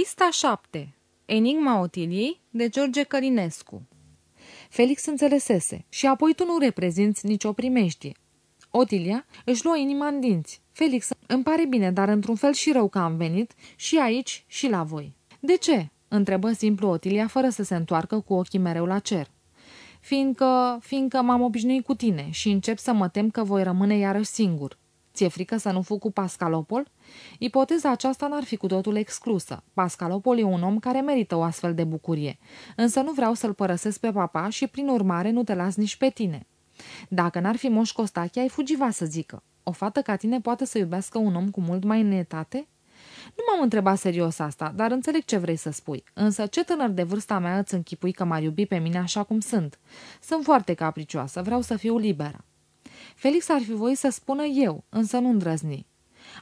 Pista 7. Enigma Otiliei de George Călinescu Felix înțelesese și apoi tu nu reprezinți nicio primejdie. Otilia își luă inima în dinți. Felix, îmi pare bine, dar într-un fel și rău că am venit și aici și la voi. De ce? întrebă simplu Otilia fără să se întoarcă cu ochii mereu la cer. Fiindcă, fiindcă m-am obișnuit cu tine și încep să mă tem că voi rămâne iarăși singur. Ți-e frică să nu fug cu Pascalopol? Ipoteza aceasta n-ar fi cu totul exclusă. Pascalopol e un om care merită o astfel de bucurie, însă nu vreau să-l părăsesc pe papa și prin urmare nu te las nici pe tine. Dacă n-ar fi moș Costache, ai fugiva să zică. O fată ca tine poate să iubească un om cu mult mai netate? Nu m-am întrebat serios asta, dar înțeleg ce vrei să spui. Însă ce tânăr de vârsta mea îți închipui că m-ar iubi pe mine așa cum sunt? Sunt foarte capricioasă, vreau să fiu liberă. Felix ar fi voit să spună eu, însă nu îndrăzni.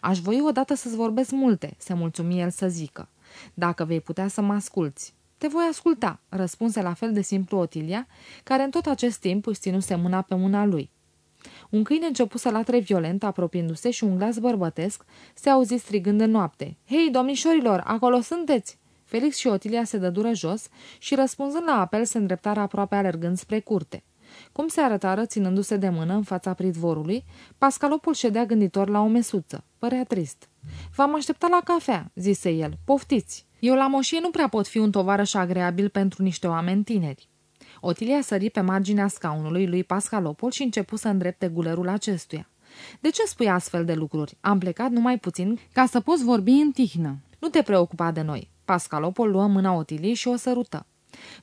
Aș voi odată să-ți vorbesc multe, se mulțumi el să zică. Dacă vei putea să mă asculți. Te voi asculta, răspunse la fel de simplu Otilia, care în tot acest timp își ținuse mâna pe mâna lui. Un câine începu să latre violent, apropiindu-se și un glas bărbătesc se auzi strigând în noapte. Hei, domnișorilor, acolo sunteți!" Felix și Otilia se dădură jos și, răspunzând la apel, se îndreptară aproape alergând spre curte. Cum se arătară, ținându-se de mână în fața pridvorului, Pascalopul ședea gânditor la o mesuță. Părea trist. V-am așteptat la cafea," zise el. Poftiți! Eu la moșie nu prea pot fi un tovarăș agreabil pentru niște oameni tineri." Otilia sări pe marginea scaunului lui Pascalopol și începu să îndrepte gulerul acestuia. De ce spui astfel de lucruri? Am plecat numai puțin ca să poți vorbi în tihnă. Nu te preocupa de noi." Pascalopol luă mâna Otiliei și o sărută.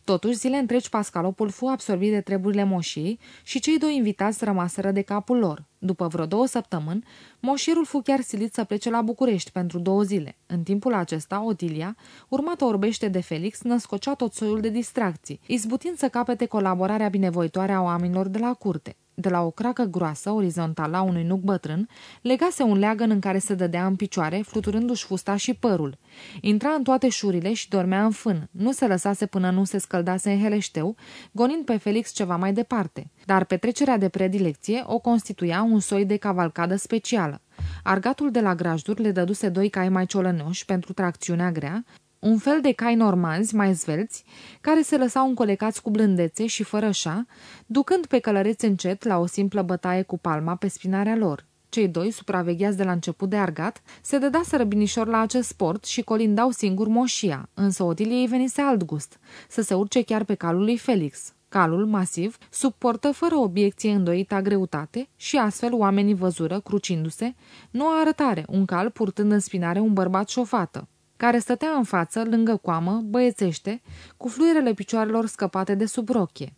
Totuși, zile întregi Pascalopul fu absorbit de treburile moșiei și cei doi invitați rămaseră de capul lor. După vreo două săptămâni, moșierul fu chiar silit să plece la București pentru două zile. În timpul acesta, Otilia, urmată orbește de Felix, născocea tot soiul de distracții, izbutind să capete colaborarea binevoitoare a oamenilor de la curte de la o cracă groasă, orizontală a unui nuc bătrân, legase un leagăn în care se dădea în picioare, fluturându-și fusta și părul. Intra în toate șurile și dormea în fân. Nu se lăsase până nu se scăldase în heleșteu, gonind pe Felix ceva mai departe. Dar petrecerea de predilecție o constituia un soi de cavalcadă specială. Argatul de la grajduri le dăduse doi cai mai ciolănoși pentru tracțiunea grea, un fel de cai normanzi mai zvelți, care se lăsau încolecați cu blândețe și fără șa, ducând pe călăreți încet la o simplă bătaie cu palma pe spinarea lor. Cei doi, supravegheați de la început de argat, se dădaseră binișor la acest sport și colindau singur moșia, însă Otiliei venise alt gust, să se urce chiar pe calul lui Felix. Calul, masiv, suportă fără obiecție îndoita greutate și astfel oamenii văzură, crucindu-se, noua arătare, un cal purtând în spinare un bărbat șofată care stătea în față, lângă coamă, băiețește, cu fluierele picioarelor scăpate de sub rochie.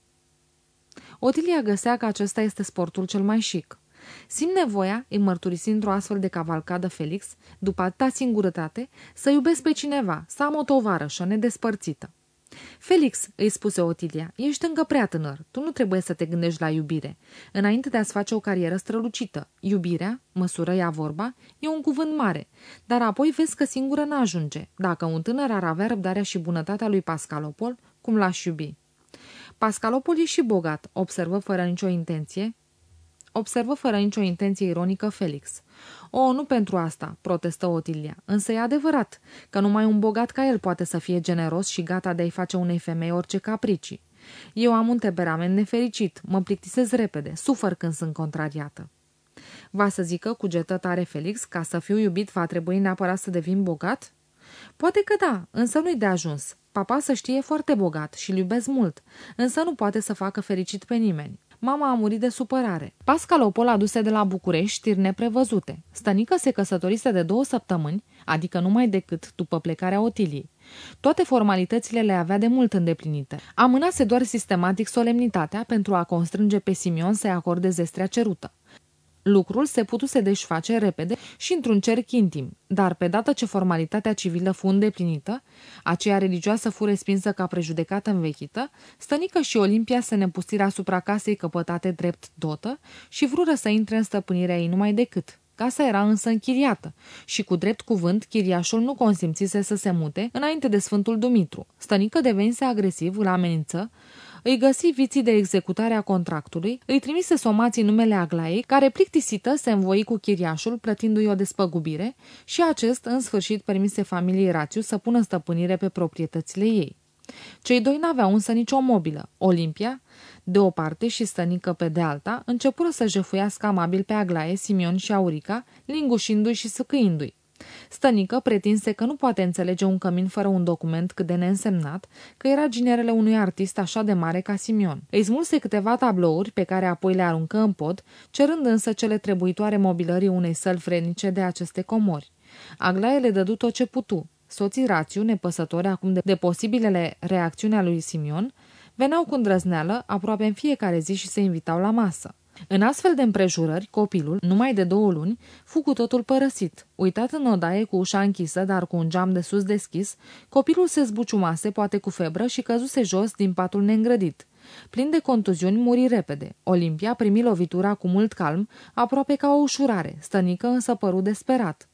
Otilia găsea că acesta este sportul cel mai chic. Simt nevoia, îi mărturisi într-o astfel de cavalcadă Felix, după atâta singurătate, să iubesc pe cineva, să am o tovarășă nedespărțită. Felix, îi spuse Otilia, ești încă prea tânăr. Tu nu trebuie să te gândești la iubire. Înainte de a-ți face o carieră strălucită, iubirea, măsură ea vorba, e un cuvânt mare. Dar apoi vezi că singură n-ajunge. Dacă un tânăr ar avea răbdarea și bunătatea lui Pascalopol, cum l-aș iubi? Pascalopol e și bogat, observă fără nicio intenție, observă fără nicio intenție ironică Felix. O, nu pentru asta, protestă Otilia, însă e adevărat că numai un bogat ca el poate să fie generos și gata de a-i face unei femei orice capricii. Eu am un temperament nefericit, mă plictisez repede, sufăr când sunt contrariată. Va să zică, cugetă tare Felix, ca să fiu iubit va trebui neapărat să devin bogat? Poate că da, însă nu-i de ajuns. Papa să știe foarte bogat și-l iubesc mult, însă nu poate să facă fericit pe nimeni. Mama a murit de supărare. Pascalopol aduse de la București știri neprevăzute. Stănică se căsătorise de două săptămâni, adică numai decât după plecarea Otiliei. Toate formalitățile le avea de mult îndeplinite. Amânase doar sistematic solemnitatea pentru a constrânge pe Simion să-i acorde zestrea cerută. Lucrul se putuse desface repede și într-un cerc intim, dar pe dată ce formalitatea civilă fu îndeplinită, aceea religioasă fu respinsă ca prejudecată învechită, Stănică și Olimpia se nepustiră asupra casei căpătate drept dotă și vrură să intre în stăpânirea ei numai decât. Casa era însă închiriată și cu drept cuvânt chiriașul nu consimțise să se mute înainte de Sfântul Dumitru. Stănică devenise agresiv, îl amenință, îi găsi viții de executare a contractului, îi trimise somații numele Aglaiei, care plictisită se învoi cu chiriașul, plătindu-i o despăgubire, și acest, în sfârșit, permise familiei Rațiu să pună stăpânire pe proprietățile ei. Cei doi n-aveau însă nicio mobilă. Olimpia, de o parte și stănică pe de alta, începură să jefuiască amabil pe Aglaie, Simion și Aurica, lingușindu-i și săcâindu-i. Stănică pretinse că nu poate înțelege un cămin fără un document cât de neînsemnat, că era ginerele unui artist așa de mare ca Simion. Îi smulse câteva tablouri pe care apoi le aruncă în pod, cerând însă cele trebuitoare mobilării unei săli frenice de aceste comori. Aglaie le dădu tot ce putu. Soții Rațiu, nepăsători acum de, de posibilele reacțiuni a lui Simion, veneau cu îndrăzneală aproape în fiecare zi și se invitau la masă. În astfel de împrejurări, copilul, numai de două luni, fu cu totul părăsit. Uitat în odaie cu ușa închisă, dar cu un geam de sus deschis, copilul se zbuciumase, poate cu febră, și căzuse jos din patul neîngrădit. Plin de contuziuni, muri repede. Olimpia primi lovitura cu mult calm, aproape ca o ușurare, stănică însă păru desperat.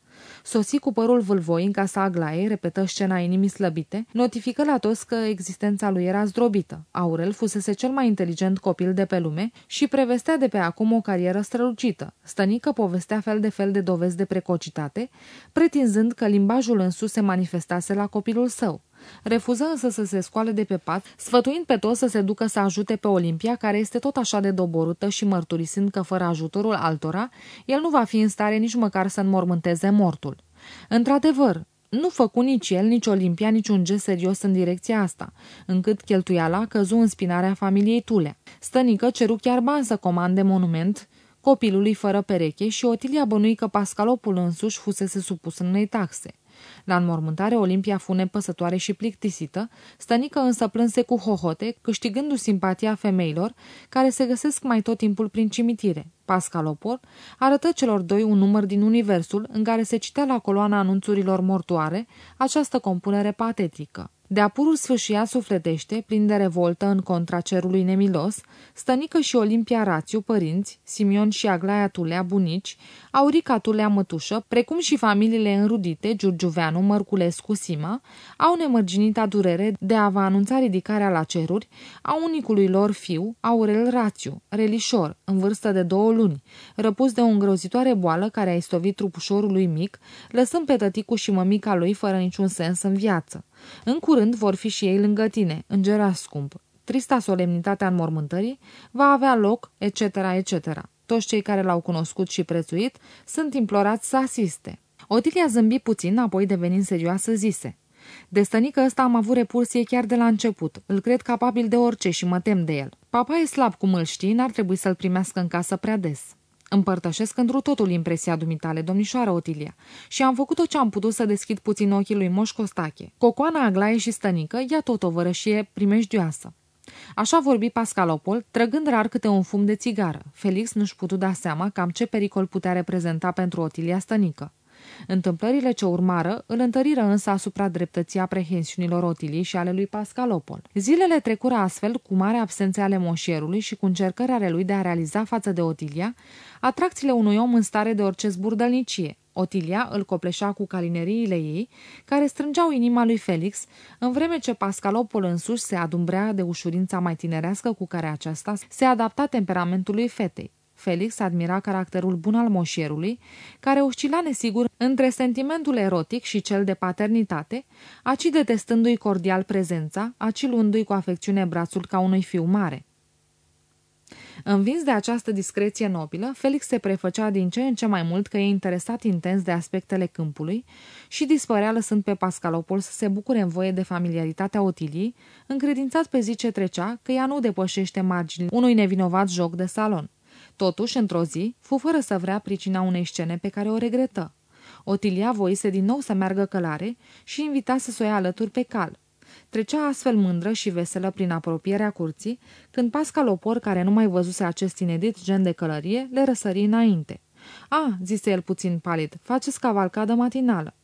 Sosi cu părul vâlvoi în casa Aglaie, repetă scena inimii slăbite, notifică la toți că existența lui era zdrobită. Aurel fusese cel mai inteligent copil de pe lume și prevestea de pe acum o carieră strălucită. Stănică povestea fel de fel de dovezi de precocitate, pretinzând că limbajul însus se manifestase la copilul său. Refuză însă să se scoale de pe pat, sfătuind pe toți să se ducă să ajute pe Olimpia, care este tot așa de doborută și mărturisind că fără ajutorul altora, el nu va fi în stare nici măcar să înmormânteze mortul. Într-adevăr, nu făcu nici el, nici Olimpia niciun gest serios în direcția asta, încât cheltuiala căzu în spinarea familiei Tulea. Stănică ceru chiar bani să comande monument copilului fără pereche și Otilia bănui că Pascalopul însuși fusese supus în unei taxe. La înmormântare, Olimpia fu nepăsătoare și plictisită, stănică însă plânse cu hohote, câștigându simpatia femeilor, care se găsesc mai tot timpul prin cimitire. Pascalopol arătă celor doi un număr din Universul în care se citea la coloana anunțurilor mortoare această compunere patetică. De apurul sfâșia sufletește, plin de revoltă în contra cerului nemilos, Stănică și Olimpia Rațiu, părinți, Simion și Aglaia Tulea, bunici, Aurica Tulea Mătușă, precum și familiile înrudite, Giurgiuveanu, Mărculescu, Sima, au nemărginita durere de a vă anunța ridicarea la ceruri a unicului lor fiu, Aurel Rațiu, relișor, în vârstă de două luni, răpus de o îngrozitoare boală care a istovit trupușorul mic, lăsând pe tăticul și mămica lui fără niciun sens în viață. În curând vor fi și ei lângă tine, îngera scump. Trista solemnitate a înmormântării va avea loc, etc., etc. Toți cei care l-au cunoscut și prețuit sunt implorați să asiste. Otilia zâmbi puțin, apoi devenind serioasă, zise. De stănică ăsta am avut repulsie chiar de la început. Îl cred capabil de orice și mă tem de el. Papa e slab cum îl știi, n-ar trebui să-l primească în casă prea des. Împărtășesc întru totul impresia dumitale, domnișoară Otilia, și am făcut tot ce am putut să deschid puțin ochii lui Moș Costache. Cocoana Aglaie și stănică ia tot o vărășie primejdioasă. Așa vorbi Pascalopol, trăgând rar câte un fum de țigară. Felix nu-și putu da seama cam ce pericol putea reprezenta pentru Otilia stănică. Întâmplările ce urmară îl întăriră însă asupra dreptății aprehensiunilor Otilii și ale lui Pascalopol. Zilele trecură astfel cu mare absențe ale moșierului și cu încercări ale lui de a realiza față de Otilia atracțiile unui om în stare de orice zburdălnicie. Otilia îl copleșea cu calineriile ei, care strângeau inima lui Felix, în vreme ce Pascalopol însuși se adumbrea de ușurința mai tinerească cu care aceasta se adapta temperamentului fetei. Felix admira caracterul bun al moșierului, care oscila nesigur între sentimentul erotic și cel de paternitate, aci detestându-i cordial prezența, aci luându-i cu afecțiune brațul ca unui fiu mare. Învins de această discreție nobilă, Felix se prefăcea din ce în ce mai mult că e interesat intens de aspectele câmpului și dispărea lăsând pe Pascalopol să se bucure în voie de familiaritatea Otilii, încredințat pe zi ce trecea că ea nu depășește marginile unui nevinovat joc de salon. Totuși, într-o zi, fu fără să vrea pricina unei scene pe care o regretă. Otilia voise din nou să meargă călare și invita să o ia alături pe cal. Trecea astfel mândră și veselă prin apropierea curții, când Pascal Opor, care nu mai văzuse acest inedit gen de călărie, le răsări înainte. A, zise el puțin palid, faceți cavalcadă matinală.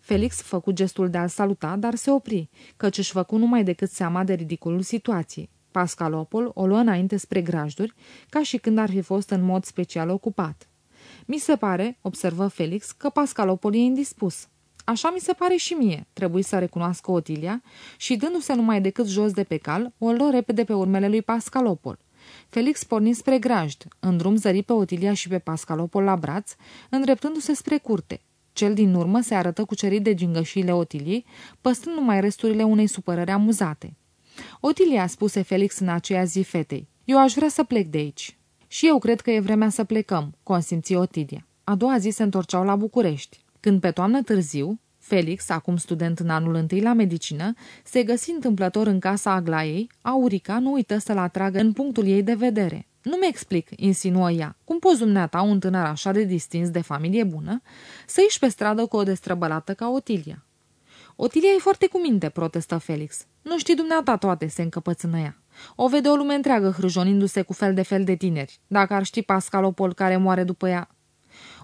Felix făcu gestul de a-l saluta, dar se opri, căci își făcu numai decât seama de ridicolul situației. Pascalopol o luă înainte spre grajduri, ca și când ar fi fost în mod special ocupat. Mi se pare, observă Felix, că Pascalopol e indispus. Așa mi se pare și mie, trebuie să recunoască Otilia și, dându-se numai decât jos de pe cal, o luă repede pe urmele lui Pascalopol. Felix porni spre grajd, în drum zări pe Otilia și pe Pascalopol la braț, îndreptându-se spre curte. Cel din urmă se arătă cucerit de gingășiile Otiliei, păstrând numai resturile unei supărări amuzate. Otilia, spuse Felix în aceea zi fetei, eu aș vrea să plec de aici. Și eu cred că e vremea să plecăm, consimți Otilia. A doua zi se întorceau la București. Când pe toamnă târziu, Felix, acum student în anul întâi la medicină, se găsi întâmplător în casa Aglaiei, Aurica nu uită să-l atragă în punctul ei de vedere. Nu-mi explic, insinuă ea, cum poți dumneata, un tânăr așa de distins de familie bună, să ieși pe stradă cu o destrăbălată ca Otilia. Otilia e foarte cu minte, protestă Felix. Nu știi dumneata toate, se încăpățână ea. O vede o lume întreagă hrâjonindu-se cu fel de fel de tineri. Dacă ar ști Pascalopol care moare după ea,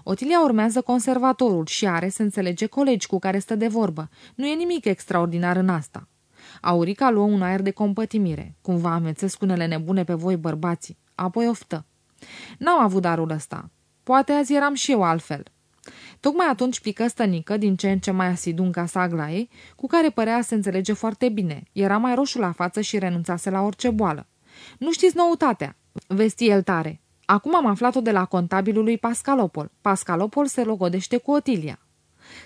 Otilia urmează conservatorul și are, să înțelege, colegi cu care stă de vorbă. Nu e nimic extraordinar în asta. Aurica luă un aer de compătimire. Cumva amețesc unele nebune pe voi, bărbații. Apoi oftă. N-am avut darul ăsta. Poate azi eram și eu altfel. Tocmai atunci pică stănică, din ce în ce mai asidu în casa Aglaei, cu care părea să înțelege foarte bine. Era mai roșu la față și renunțase la orice boală. Nu știți noutatea, vesti el tare. Acum am aflat-o de la contabilul lui Pascalopol. Pascalopol se logodește cu Otilia.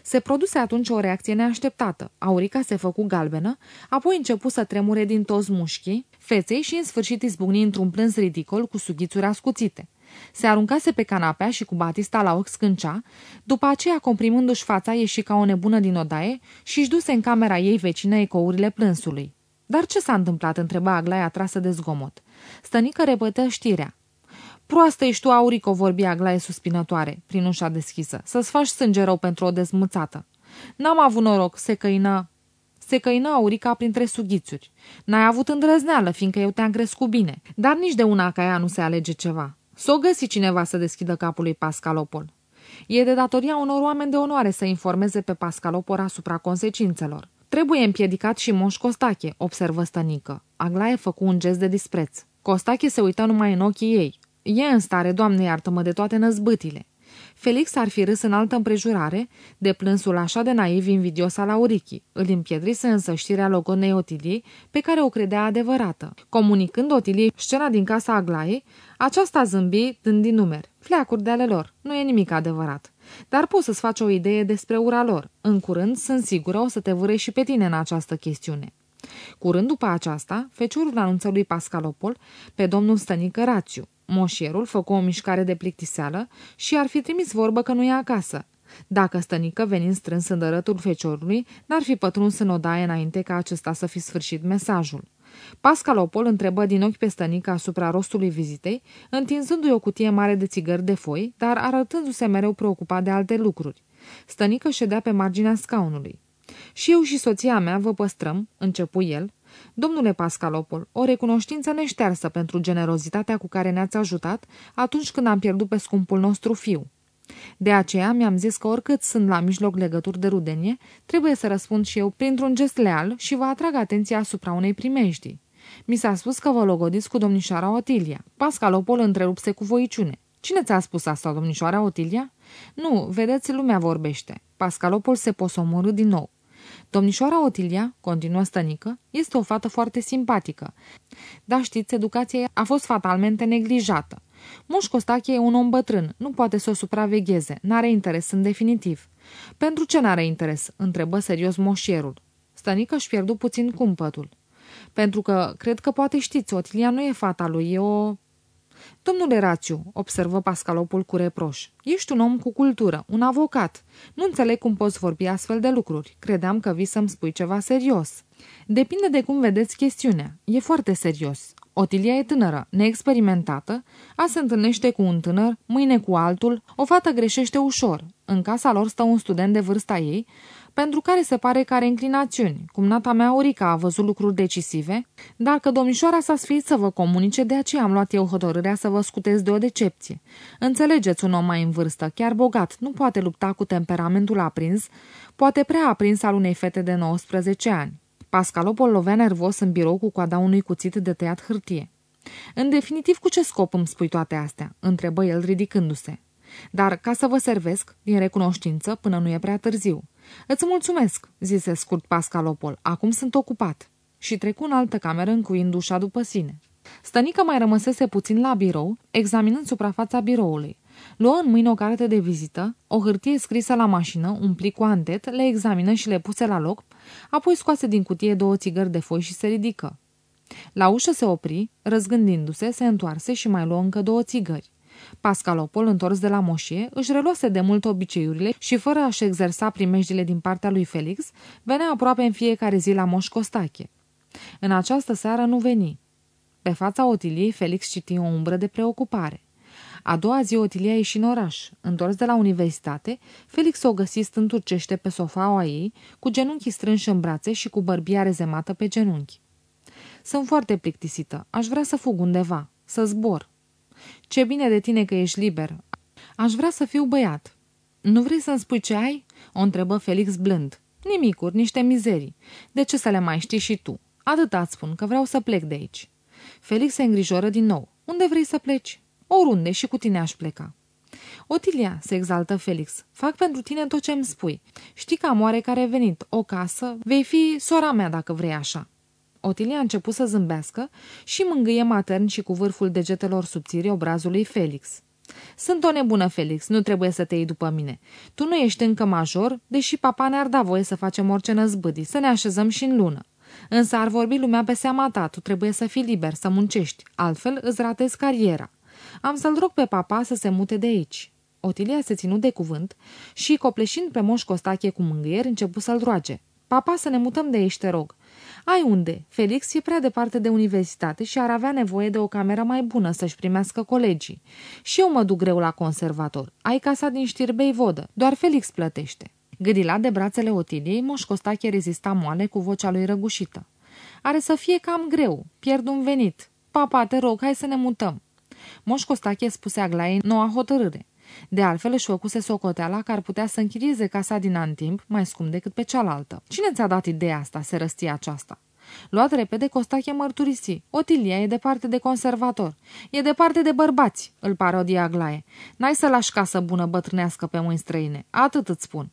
Se produse atunci o reacție neașteptată. Aurica se făcu galbenă, apoi începu să tremure din toți mușchii, feței și în sfârșit izbucni într-un plâns ridicol cu sughițuri ascuțite. Se aruncase pe canapea și cu Batista la ochi scâncea, după aceea, comprimându-și fața, ieși ca o nebună din odaie și își duse în camera ei vecină ecourile plânsului. Dar ce s-a întâmplat?" întreba Aglaia trasă de zgomot. Stănică repătă știrea. Proastă ești tu, Aurico, vorbi Aglaie suspinătoare, prin ușa deschisă. Să-ți faci sânge rău pentru o dezmuțată. N-am avut noroc, se căină... Se căină Aurica printre sughițuri. N-ai avut îndrăzneală, fiindcă eu te-am crescut bine. Dar nici de una ca ea nu se alege ceva. S-o găsi cineva să deschidă capul lui Pascalopol. E de datoria unor oameni de onoare să informeze pe Pascalopol asupra consecințelor. Trebuie împiedicat și Moș Costache, observă stănică. Aglaie făcu un gest de dispreț. Costache se uită numai în ochii ei. E în stare, doamne iartă-mă, de toate năzbâtile. Felix ar fi râs în altă împrejurare de plânsul așa de naiv invidios al Aurichii. Îl împiedrise însă știrea logonei Otiliei, pe care o credea adevărată. Comunicând Otiliei scena din casa Aglaie, aceasta zâmbi dând din numer. Fleacuri de ale lor. Nu e nimic adevărat. Dar poți să-ți faci o idee despre ura lor. În curând, sunt sigură, o să te vârei și pe tine în această chestiune. Curând după aceasta, feciorul anunță lui Pascalopol pe domnul Stănică Rațiu. Moșierul făcu o mișcare de plictiseală și ar fi trimis vorbă că nu e acasă. Dacă stănică, venind strâns în dărătul feciorului, n-ar fi pătruns în odaie înainte ca acesta să fi sfârșit mesajul. Pascalopol întrebă din ochi pe stănică asupra rostului vizitei, întinzându-i o cutie mare de țigări de foi, dar arătându-se mereu preocupat de alte lucruri. Stănică ședea pe marginea scaunului. Și eu și soția mea vă păstrăm, începu el, Domnule Pascalopol, o recunoștință neștearsă pentru generozitatea cu care ne-ați ajutat atunci când am pierdut pe scumpul nostru fiu. De aceea mi-am zis că oricât sunt la mijloc legături de rudenie, trebuie să răspund și eu printr-un gest leal și vă atrag atenția asupra unei primejdii. Mi s-a spus că vă logodiți cu domnișoara Otilia. Pascalopol întrerupse cu voiciune. Cine ți-a spus asta, domnișoara Otilia? Nu, vedeți, lumea vorbește. Pascalopol se posomorâ din nou. Domnișoara Otilia, continuă stănică, este o fată foarte simpatică. Dar știți, educația a fost fatalmente neglijată. Moș Costache e un om bătrân, nu poate să o supravegheze, n-are interes în definitiv. Pentru ce n-are interes? întrebă serios moșierul. Stănică își pierdu puțin cumpătul. Pentru că, cred că poate știți, Otilia nu e fata lui, e o... Domnule Rațiu, observă Pascalopul cu reproș, ești un om cu cultură, un avocat. Nu înțeleg cum poți vorbi astfel de lucruri. Credeam că vii să-mi spui ceva serios. Depinde de cum vedeți chestiunea. E foarte serios. Otilia e tânără, neexperimentată, a se întâlnește cu un tânăr, mâine cu altul, o fată greșește ușor. În casa lor stă un student de vârsta ei, pentru care se pare că are înclinațiuni. Cum nata mea Orica a văzut lucruri decisive, dacă domnișoara s-a sfiit să vă comunice, de aceea am luat eu hotărârea să vă scutez de o decepție. Înțelegeți un om mai în vârstă, chiar bogat, nu poate lupta cu temperamentul aprins, poate prea aprins al unei fete de 19 ani. Pascalopol lovea nervos în birou cu coada unui cuțit de tăiat hârtie. În definitiv, cu ce scop îmi spui toate astea?" întrebă el ridicându-se. Dar ca să vă servesc, din recunoștință, până nu e prea târziu. Îți mulțumesc, zise scurt Pascalopol, acum sunt ocupat. Și trecu în altă cameră încuind ușa după sine. Stănică mai rămăsese puțin la birou, examinând suprafața biroului. Luă în mâine o carte de vizită, o hârtie scrisă la mașină, un plic cu antet, le examină și le puse la loc, apoi scoase din cutie două țigări de foi și se ridică. La ușă se opri, răzgândindu-se, se întoarse și mai luă încă două țigări. Pascalopol, întors de la moșie, își reluase de mult obiceiurile și, fără a-și exersa primejdile din partea lui Felix, venea aproape în fiecare zi la Moș Costache. În această seară nu veni. Pe fața Otiliei, Felix citi o umbră de preocupare. A doua zi Otilia ieși în oraș. Întors de la universitate, Felix o găsi stând turcește pe sofaua ei, cu genunchii strânși în brațe și cu bărbia rezemată pe genunchi. Sunt foarte plictisită. Aș vrea să fug undeva. Să zbor. Ce bine de tine că ești liber. Aș vrea să fiu băiat. Nu vrei să-mi spui ce ai?" o întrebă Felix blând. Nimicuri, niște mizerii. De ce să le mai știi și tu? Atât îți spun că vreau să plec de aici." Felix se îngrijoră din nou. Unde vrei să pleci?" Oriunde și cu tine aș pleca." Otilia, se exaltă Felix, fac pentru tine tot ce îmi spui. Știi că am oarecare venit, o casă, vei fi sora mea dacă vrei așa. Otilia a început să zâmbească și mângâie matern și cu vârful degetelor subțiri obrazului Felix. Sunt o nebună, Felix, nu trebuie să te iei după mine. Tu nu ești încă major, deși papa ne-ar da voie să facem orice năzbâdii, să ne așezăm și în lună. Însă ar vorbi lumea pe seama ta, tu trebuie să fii liber, să muncești, altfel îți ratezi cariera. Am să-l rog pe papa să se mute de aici. Otilia se ținut de cuvânt și, copleșind pe moș Costache cu mângâieri, început să-l roage. Papa, să ne mutăm de aici, te rog. Ai unde? Felix e prea departe de universitate și ar avea nevoie de o cameră mai bună să-și primească colegii. Și eu mă duc greu la conservator. Ai casa din știrbei vodă. Doar Felix plătește. Gâdilat de brațele Otiliei, Moș Costache rezista moale cu vocea lui răgușită. Are să fie cam greu. Pierd un venit. Papa, te rog, hai să ne mutăm. Moș Costache spuse Aglaiei noua hotărâre. De altfel își făcuse socoteala că ar putea să închirieze casa din Antimp mai scump decât pe cealaltă. Cine ți-a dat ideea asta, se răstia aceasta? Luat repede, Costache mărturisi. Otilia e departe de conservator. E departe de bărbați, îl parodia Aglaie. N-ai să lași casă bună bătrânească pe mâini străine. Atât îți spun.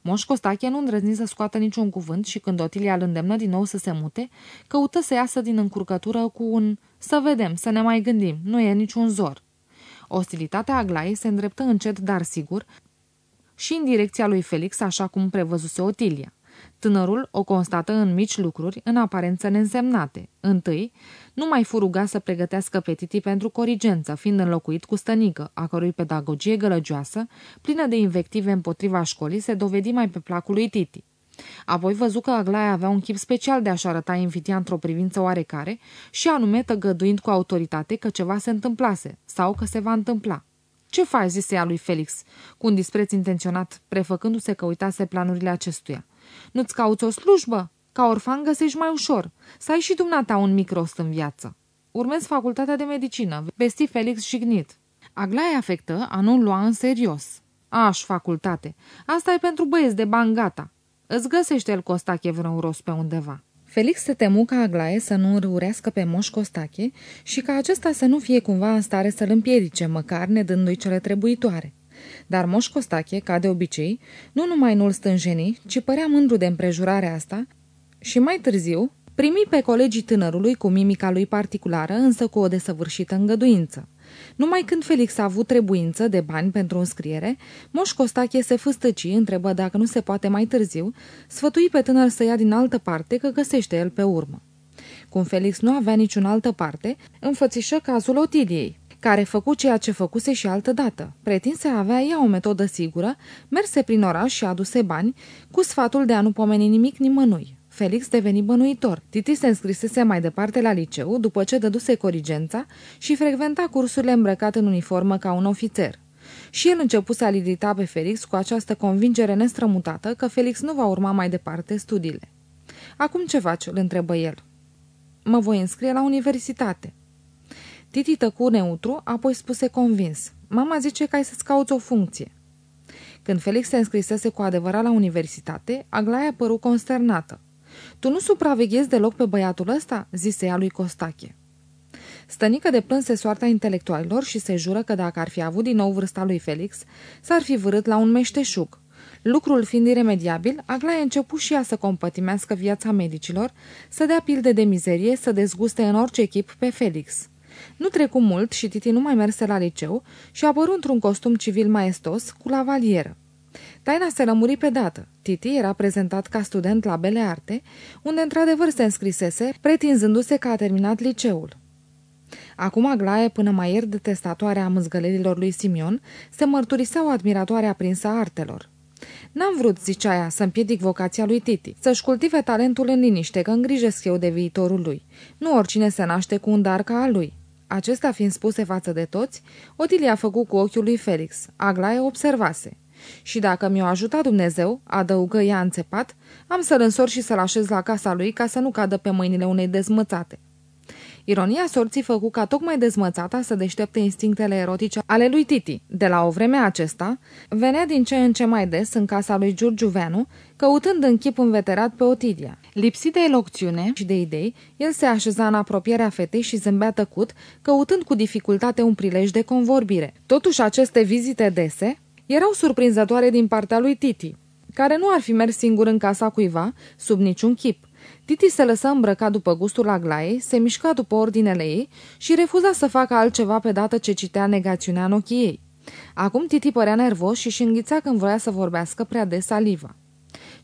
Moș Costache nu îndrăzni să scoată niciun cuvânt și când Otilia îl îndemnă din nou să se mute, căută să iasă din încurcătură cu un să vedem, să ne mai gândim, nu e niciun zor. Ostilitatea Aglaiei se îndreptă încet, dar sigur, și în direcția lui Felix, așa cum prevăzuse Otilia. Tânărul o constată în mici lucruri, în aparență neînsemnate. Întâi, nu mai fu rugat să pregătească pe Titi pentru corigență, fiind înlocuit cu stănică, a cărui pedagogie gălăgioasă, plină de invective împotriva școlii, se dovedi mai pe placul lui Titi. Apoi văzu că Aglaia avea un chip special de a-și arăta invidia într-o privință oarecare și anume tăgăduind cu autoritate că ceva se întâmplase sau că se va întâmpla. Ce faci?" zise ea lui Felix, cu un dispreț intenționat, prefăcându-se că uitase planurile acestuia. Nu-ți cauți o slujbă? Ca orfan găsești mai ușor. Să ai și dumneata un mic rost în viață. Urmez facultatea de medicină, vesti Felix jignit. Aglaia afectă a nu lua în serios. Aș, facultate. Asta e pentru băieți de bani gata. Îți găsește el Costache vreun rost pe undeva. Felix se temu ca Aglaie să nu înrăurească pe Moș Costache și ca acesta să nu fie cumva în stare să-l împiedice, măcar nedându-i cele trebuitoare. Dar Moș Costache, ca de obicei, nu numai nu-l stânjeni, ci părea mândru de împrejurarea asta și mai târziu primi pe colegii tânărului cu mimica lui particulară, însă cu o desăvârșită îngăduință. Numai când Felix a avut trebuință de bani pentru înscriere, Moș Costache se fâstăci, întrebă dacă nu se poate mai târziu, sfătui pe tânăr să ia din altă parte că găsește el pe urmă. Cum Felix nu avea niciun altă parte, înfățișă cazul Otiliei, care făcu ceea ce făcuse și altă dată. Pretinse avea ea o metodă sigură, merse prin oraș și aduse bani, cu sfatul de a nu pomeni nimic nimănui. Felix deveni bănuitor. Titi se înscrisese mai departe la liceu, după ce dăduse corigența și frecventa cursurile îmbrăcat în uniformă ca un ofițer. Și el început să alidita pe Felix cu această convingere nestrămutată că Felix nu va urma mai departe studiile. Acum ce faci?" îl întrebă el. Mă voi înscrie la universitate." Titi tăcu neutru, apoi spuse convins. Mama zice că ai să-ți cauți o funcție. Când Felix se înscrisese cu adevărat la universitate, Aglaia păru consternată. Tu nu supraveghezi deloc pe băiatul ăsta?" zise ea lui Costache. Stănică de plânse soarta intelectualilor și se jură că dacă ar fi avut din nou vârsta lui Felix, s-ar fi vârât la un meșteșug. Lucrul fiind iremediabil, Aglaie început și ea să compătimească viața medicilor, să dea pilde de mizerie, să dezguste în orice echip pe Felix. Nu trecu mult și Titi nu mai merse la liceu și apăru într-un costum civil maestos cu lavalieră. Taina se lămuri pe dată. Titi era prezentat ca student la Bele Arte, unde într-adevăr se înscrisese, pretinzându-se că a terminat liceul. Acum Aglaie, până mai ieri detestatoarea mâzgălerilor lui Simion, se mărturisea o admiratoare aprinsă a artelor. N-am vrut, zicea ea, să împiedic vocația lui Titi, să-și cultive talentul în liniște, că îngrijesc eu de viitorul lui. Nu oricine se naște cu un dar ca al lui. Acestea fiind spuse față de toți, Otilia a făcut cu ochiul lui Felix. Aglaie observase. Și dacă mi-o ajuta Dumnezeu, adăugă ea înțepat, am să-l însor și să-l așez la casa lui ca să nu cadă pe mâinile unei dezmățate. Ironia sorții făcu ca tocmai dezmățata să deștepte instinctele erotice ale lui Titi. De la o vreme acesta, venea din ce în ce mai des în casa lui Giurgiu Veanu, căutând în chip înveterat pe Otilia. Lipsit de elocțiune și de idei, el se așeza în apropierea fetei și zâmbea tăcut, căutând cu dificultate un prilej de convorbire. Totuși, aceste vizite dese erau surprinzătoare din partea lui Titi, care nu ar fi mers singur în casa cuiva, sub niciun chip. Titi se lăsă îmbrăcat după gustul Aglaiei, se mișca după ordinele ei și refuza să facă altceva pe dată ce citea negațiunea în ochii ei. Acum Titi părea nervos și și înghițea când voia să vorbească prea des saliva.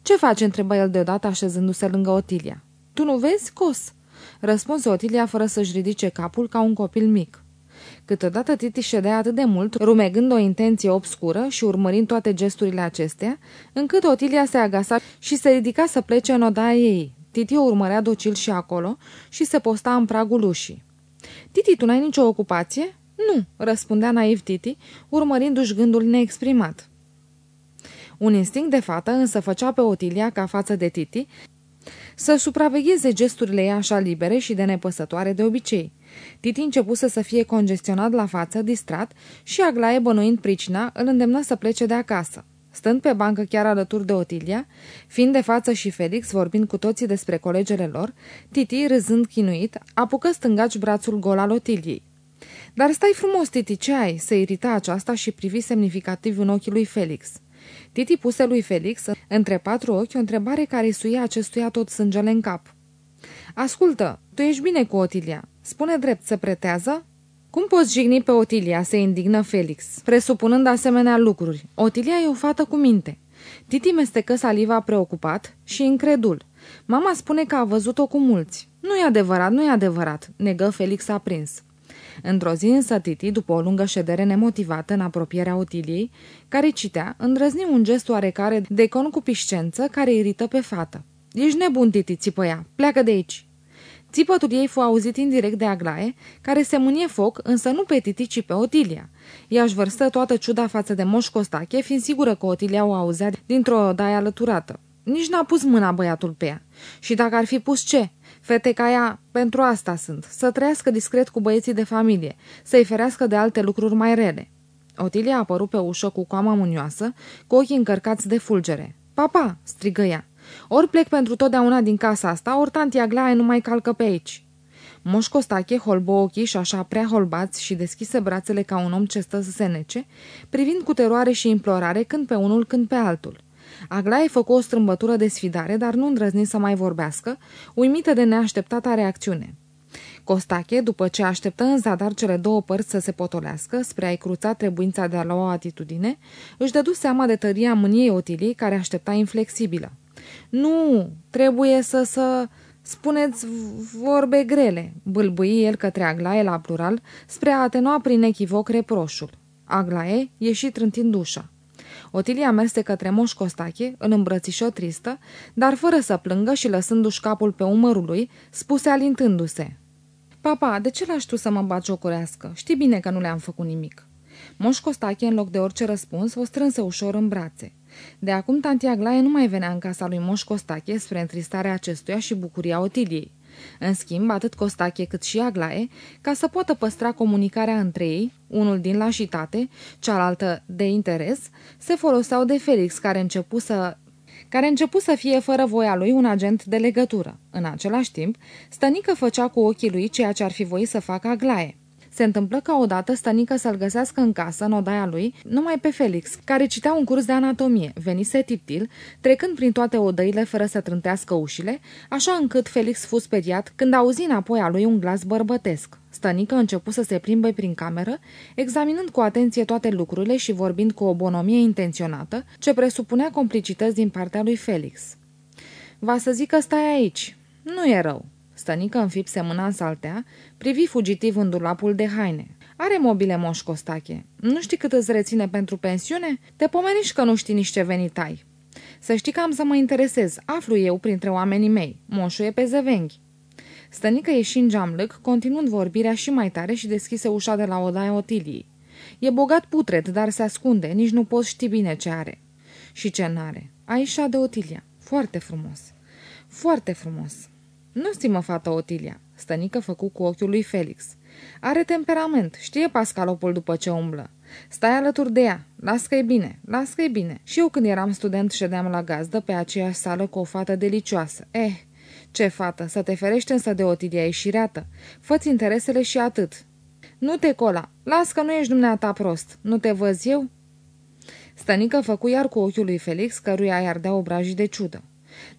Ce faci?" întrebă el deodată așezându-se lângă Otilia. Tu nu vezi? Cos!" Răspunse Otilia fără să-și ridice capul ca un copil mic. Câteodată Titi ședea atât de mult, rumegând o intenție obscură și urmărind toate gesturile acestea, încât Otilia se agasa și se ridica să plece în odaia ei. Titi o urmărea docil și acolo și se posta în pragul ușii. Titi, tu n-ai nicio ocupație?" Nu," răspundea naiv Titi, urmărindu-și gândul neexprimat. Un instinct de fată însă făcea pe Otilia, ca față de Titi, să supravegheze gesturile ei așa libere și de nepăsătoare de obicei. Titi începuse să fie congestionat la față, distrat, și Aglaie, bănuind pricina, îl îndemnă să plece de acasă. Stând pe bancă chiar alături de Otilia, fiind de față și Felix, vorbind cu toții despre colegele lor, Titi, râzând chinuit, apucă stângaci brațul gol al Otiliei. Dar stai frumos, Titi, ce ai?" se irita aceasta și privi semnificativ în ochii lui Felix. Titi puse lui Felix, între patru ochi, o întrebare care îi suia acestuia tot sângele în cap. Ascultă, tu ești bine cu Otilia. Spune drept, se pretează?" Cum poți jigni pe Otilia?" se indignă Felix, presupunând asemenea lucruri. Otilia e o fată cu minte. Titi mestecă saliva preocupat și incredul. Mama spune că a văzut-o cu mulți. Nu e adevărat, nu e adevărat, negă Felix aprins. Într-o zi însă Titi, după o lungă ședere nemotivată în apropierea Otiliei, care citea, îndrăzni un gest oarecare de concupiscență care irită pe fată. Ești nebun, Titi, țipă ea. Pleacă de aici. Țipătul ei fu auzit indirect de Aglaie, care se mânie foc, însă nu pe Titi, ci pe Otilia. Ea își vărsă toată ciuda față de Moș Costache, fiind sigură că Otilia o auzea dintr-o daie alăturată. Nici n-a pus mâna băiatul pe ea. Și dacă ar fi pus ce? Fete ca ea, pentru asta sunt, să trăiască discret cu băieții de familie, să-i ferească de alte lucruri mai rele. Otilia a apărut pe ușă cu coama munioasă, cu ochii încărcați de fulgere. Papa!" strigă ea. Ori plec pentru totdeauna din casa asta, ori tanti Aglaie nu mai calcă pe aici." Moș Costache holbă ochii și așa prea holbați și deschise brațele ca un om ce stă să se nece, privind cu teroare și implorare când pe unul, când pe altul. Aglaie făcu o strâmbătură de sfidare, dar nu îndrăzni să mai vorbească, uimită de neașteptata reacțiune. Costache, după ce așteptă în zadar cele două părți să se potolească, spre a-i cruța trebuința de a lua o atitudine, își dădu seama de tăria mâniei Otilii, care aștepta inflexibilă. Nu, trebuie să, să... Spuneți vorbe grele, bâlbâi el către Aglaie la plural, spre a atenua prin echivoc reproșul. Aglaie ieși trântind ușa. Otilia merse către Moș Costache, îl îmbrățișă tristă, dar fără să plângă și lăsându-și capul pe umărul lui, spuse alintându-se. Papa, de ce lași tu să mă bat jocurească? Știi bine că nu le-am făcut nimic." Moș Costache, în loc de orice răspuns, o strânse ușor în brațe. De acum, tanti Aglaie nu mai venea în casa lui Moș Costache spre întristarea acestuia și bucuria Otiliei. În schimb, atât Costache cât și Aglaie, ca să poată păstra comunicarea între ei, unul din lașitate, cealaltă de interes, se foloseau de Felix, care începu să care începu să fie fără voia lui un agent de legătură. În același timp, Stănică făcea cu ochii lui ceea ce ar fi voit să facă Aglaie. Se întâmplă ca odată stănică să-l găsească în casă, în odaia lui, numai pe Felix, care citea un curs de anatomie, venise tiptil, trecând prin toate odăile fără să trântească ușile, așa încât Felix fu speriat când auzi înapoi a lui un glas bărbătesc. Stănică început să se plimbe prin cameră, examinând cu atenție toate lucrurile și vorbind cu o bonomie intenționată, ce presupunea complicități din partea lui Felix. Va să zic că stai aici. Nu e rău. Stănică înfipse mâna în saltea, privi fugitiv în dulapul de haine. Are mobile, moș Costache. Nu știi cât îți reține pentru pensiune? Te pomeniști că nu știi nici ce venit ai. Să știi că am să mă interesez. Aflu eu printre oamenii mei. Moșul e pe zevenghi. Stănică ieși în geamlăc, continuând vorbirea și mai tare și deschise ușa de la odaia Otiliei. E bogat putred, dar se ascunde, nici nu poți ști bine ce are. Și ce n-are. Aișa de Otilia. Foarte frumos. Foarte frumos. Nu stimă fata Otilia. Stănică făcu cu ochiul lui Felix. Are temperament, știe pascalopul după ce umblă. Stai alături de ea, las că e bine, las că e bine. Și eu când eram student ședeam la gazdă pe aceeași sală cu o fată delicioasă. Eh, ce fată, să te ferești însă de Otilia ieșireată. Fă-ți interesele și atât. Nu te cola, las că nu ești dumneata prost. Nu te văz eu? Stănică făcu iar cu ochiul lui Felix, căruia i ardea obrajii de ciudă.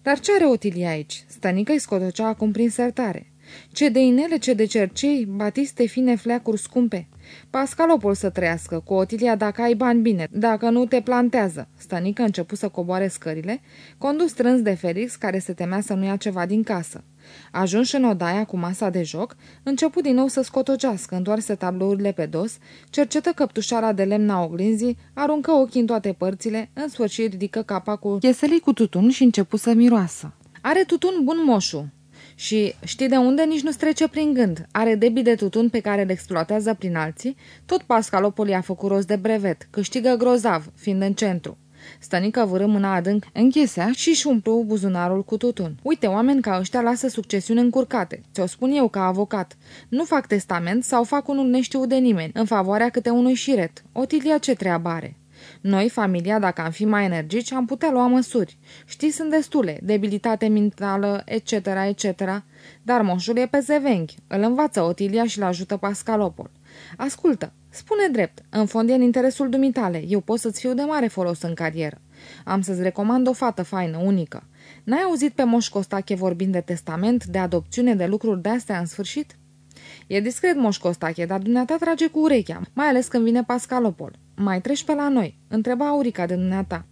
Dar ce are Otilia aici? Stănică îi scotocea acum prin sertare. Ce de inele, ce de cercei, batiste fine fleacuri scumpe. Pascalopol să trăiască, cu Otilia dacă ai bani bine, dacă nu te plantează. Stănică început să coboare scările, condus strâns de Felix, care se temea să nu ia ceva din casă. Ajuns în odaia cu masa de joc, început din nou să scotogească, întoarse tablourile pe dos, cercetă căptușara de lemn a oglinzii, aruncă ochii în toate părțile, în sfârșit ridică capacul cheselei cu tutun și început să miroasă. Are tutun bun moșu, și știi de unde nici nu trece prin gând. Are debit de tutun pe care îl exploatează prin alții, tot Pascalopol i-a făcut rost de brevet, câștigă grozav, fiind în centru. Stănică vârâ mâna adânc, închesea și își umplu buzunarul cu tutun. Uite, oameni ca ăștia lasă succesiuni încurcate. Ți-o spun eu ca avocat. Nu fac testament sau fac unul neștiut de nimeni, în favoarea câte unui șiret. Otilia ce treabă are? Noi, familia, dacă am fi mai energici, am putea lua măsuri. Știi, sunt destule, debilitate mentală, etc., etc., dar moșul e pe zevenghi. Îl învață Otilia și-l ajută Pascalopol. Ascultă, spune drept, în fond e în interesul dumitale, eu pot să-ți fiu de mare folos în carieră. Am să-ți recomand o fată faină, unică. N-ai auzit pe Moș Costache vorbind de testament, de adopțiune, de lucruri de-astea în sfârșit? E discret, Moș Costache, dar dumneata trage cu urechea, mai ales când vine Pascalopol. Mai treci pe la noi?" întreba Aurica de dumneata.